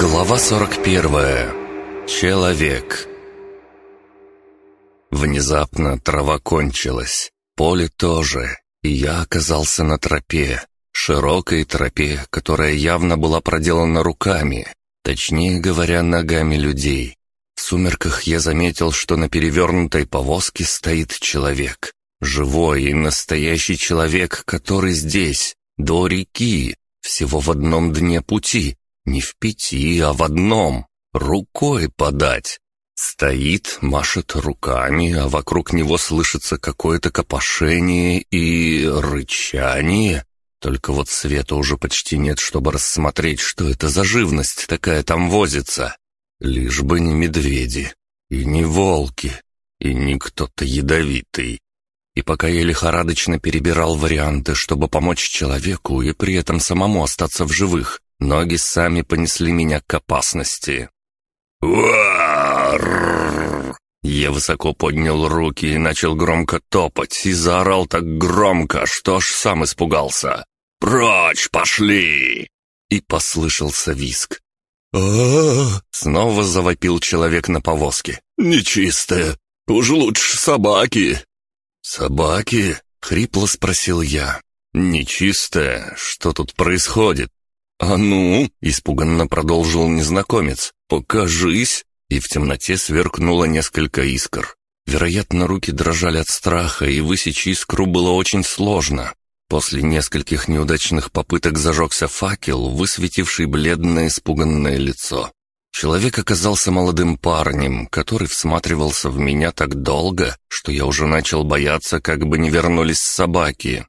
Глава 41. Человек. Внезапно трава кончилась, поле тоже, и я оказался на тропе, широкой тропе, которая явно была проделана руками, точнее говоря, ногами людей. В сумерках я заметил, что на перевернутой повозке стоит человек. Живой и настоящий человек, который здесь, до реки, всего в одном дне пути, не в пяти, а в одном. Рукой подать. Стоит, машет руками, а вокруг него слышится какое-то копошение и рычание. Только вот света уже почти нет, чтобы рассмотреть, что это за живность такая там возится. Лишь бы не медведи, и не волки, и не кто-то ядовитый. И пока я лихорадочно перебирал варианты, чтобы помочь человеку и при этом самому остаться в живых, ноги сами понесли меня к опасности. Я высоко поднял руки и начал громко топать, и заорал так громко, что аж сам испугался. «Прочь пошли!» И послышался виск. а Снова завопил человек на повозке. «Нечистое! Уж лучше собаки!» «Собаки?» — хрипло спросил я. «Нечистое? Что тут происходит?» «А ну!» — испуганно продолжил незнакомец. «Покажись!» И в темноте сверкнуло несколько искр. Вероятно, руки дрожали от страха, и высечь искру было очень сложно. После нескольких неудачных попыток зажегся факел, высветивший бледное испуганное лицо. Человек оказался молодым парнем, который всматривался в меня так долго, что я уже начал бояться, как бы не вернулись собаки.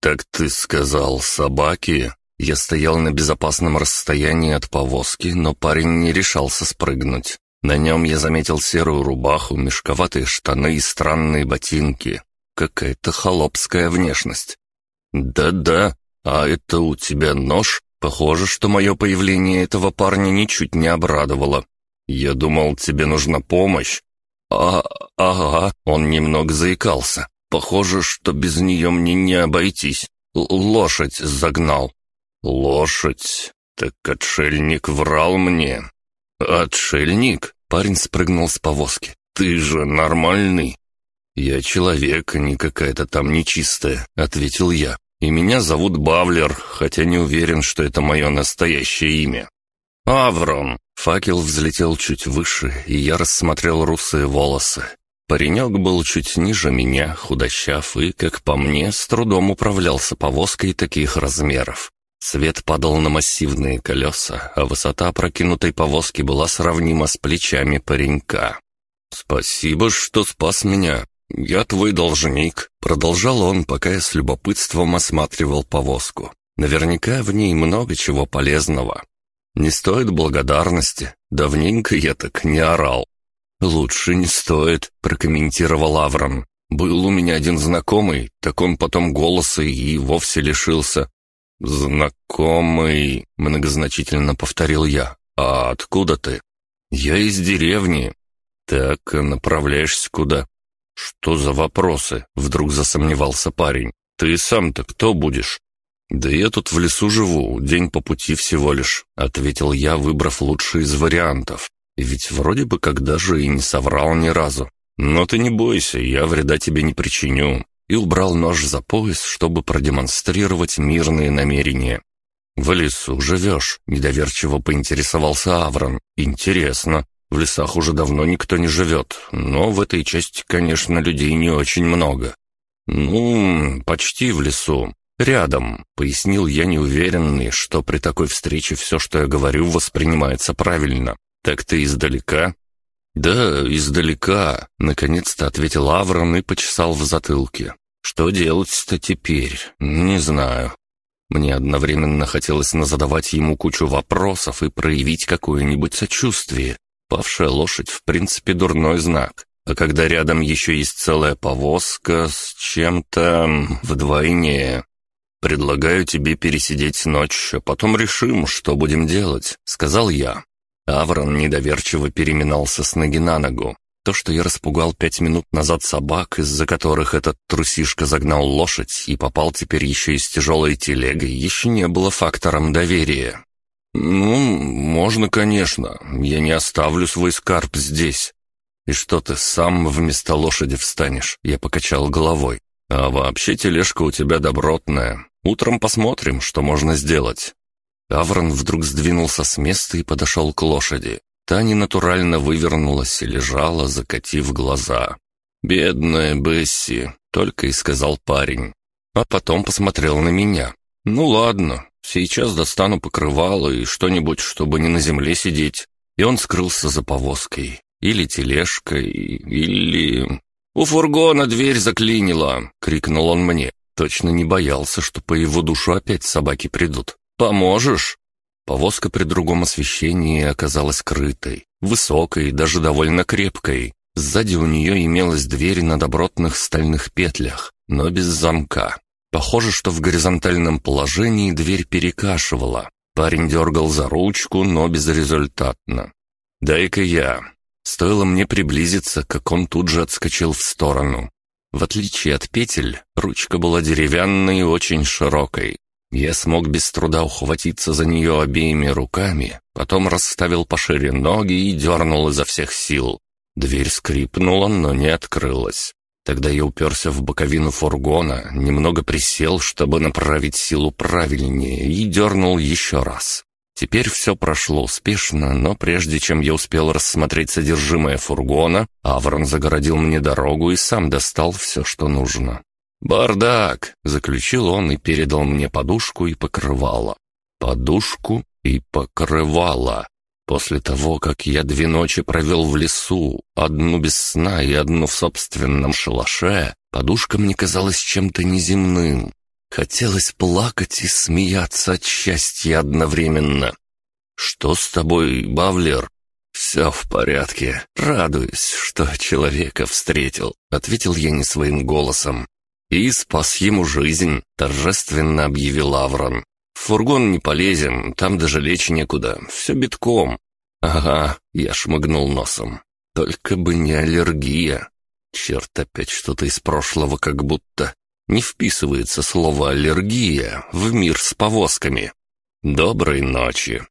«Так ты сказал, собаки?» Я стоял на безопасном расстоянии от повозки, но парень не решался спрыгнуть. На нем я заметил серую рубаху, мешковатые штаны и странные ботинки. Какая-то холопская внешность. «Да-да, а это у тебя нож?» Похоже, что мое появление этого парня ничуть не обрадовало. Я думал, тебе нужна помощь. А, ага, он немного заикался. Похоже, что без нее мне не обойтись. Л лошадь загнал. Лошадь? Так отшельник врал мне. Отшельник? Парень спрыгнул с повозки. Ты же нормальный. Я человек, а не какая-то там нечистая, ответил я. И меня зовут Бавлер, хотя не уверен, что это мое настоящее имя. Аврон. Факел взлетел чуть выше, и я рассмотрел русые волосы. Паренек был чуть ниже меня, худощав и, как по мне, с трудом управлялся повозкой таких размеров. Свет падал на массивные колеса, а высота прокинутой повозки была сравнима с плечами паренька. «Спасибо, что спас меня. «Я твой должник», — продолжал он, пока я с любопытством осматривал повозку. «Наверняка в ней много чего полезного. Не стоит благодарности. Давненько я так не орал». «Лучше не стоит», — прокомментировал Аврон. «Был у меня один знакомый, так он потом голоса и вовсе лишился». «Знакомый», — многозначительно повторил я. «А откуда ты?» «Я из деревни». «Так, направляешься куда?» «Что за вопросы?» — вдруг засомневался парень. «Ты сам-то кто будешь?» «Да я тут в лесу живу, день по пути всего лишь», — ответил я, выбрав лучший из вариантов. Ведь вроде бы когда же и не соврал ни разу. «Но ты не бойся, я вреда тебе не причиню». И убрал нож за пояс, чтобы продемонстрировать мирные намерения. «В лесу живешь?» — недоверчиво поинтересовался Аврон. «Интересно. В лесах уже давно никто не живет, но в этой части, конечно, людей не очень много. Ну, почти в лесу. Рядом, пояснил я неуверенный, что при такой встрече все, что я говорю, воспринимается правильно. Так ты издалека? Да, издалека, наконец-то ответил Аврон и почесал в затылке. Что делать-то теперь? Не знаю. Мне одновременно хотелось назадавать ему кучу вопросов и проявить какое-нибудь сочувствие, Павшая лошадь в принципе дурной знак. А когда рядом еще есть целая повозка с чем-то вдвойне... «Предлагаю тебе пересидеть ночь, а потом решим, что будем делать», — сказал я. Аврон недоверчиво переминался с ноги на ногу. То, что я распугал пять минут назад собак, из-за которых этот трусишка загнал лошадь и попал теперь еще и с тяжелой телегой, еще не было фактором доверия. «Ну, можно, конечно. Я не оставлю свой скарб здесь». «И что ты сам вместо лошади встанешь?» Я покачал головой. «А вообще тележка у тебя добротная. Утром посмотрим, что можно сделать». Аврон вдруг сдвинулся с места и подошел к лошади. Та ненатурально вывернулась и лежала, закатив глаза. «Бедная Бесси», — только и сказал парень. А потом посмотрел на меня. «Ну ладно, сейчас достану покрывало и что-нибудь, чтобы не на земле сидеть». И он скрылся за повозкой. Или тележкой, или... «У фургона дверь заклинила!» — крикнул он мне. Точно не боялся, что по его душу опять собаки придут. «Поможешь?» Повозка при другом освещении оказалась крытой, высокой, даже довольно крепкой. Сзади у нее имелась дверь на добротных стальных петлях, но без замка. Похоже, что в горизонтальном положении дверь перекашивала. Парень дергал за ручку, но безрезультатно. «Дай-ка я». Стоило мне приблизиться, как он тут же отскочил в сторону. В отличие от петель, ручка была деревянной и очень широкой. Я смог без труда ухватиться за нее обеими руками, потом расставил пошире ноги и дернул изо всех сил. Дверь скрипнула, но не открылась. Тогда я уперся в боковину фургона, немного присел, чтобы направить силу правильнее, и дернул еще раз. Теперь все прошло успешно, но прежде чем я успел рассмотреть содержимое фургона, Аврон загородил мне дорогу и сам достал все, что нужно. «Бардак!» — заключил он и передал мне подушку и покрывало. Подушку и покрывало. После того, как я две ночи провел в лесу, одну без сна и одну в собственном шалаше, подушка мне казалась чем-то неземным. Хотелось плакать и смеяться от счастья одновременно. «Что с тобой, Бавлер?» «Все в порядке. Радуюсь, что человека встретил», — ответил я не своим голосом. «И спас ему жизнь», — торжественно объявил Аврон. «В фургон не полезем, там даже лечь некуда, все битком». «Ага», — я шмыгнул носом. «Только бы не аллергия». Черт, опять что-то из прошлого как будто. Не вписывается слово «аллергия» в мир с повозками. «Доброй ночи»,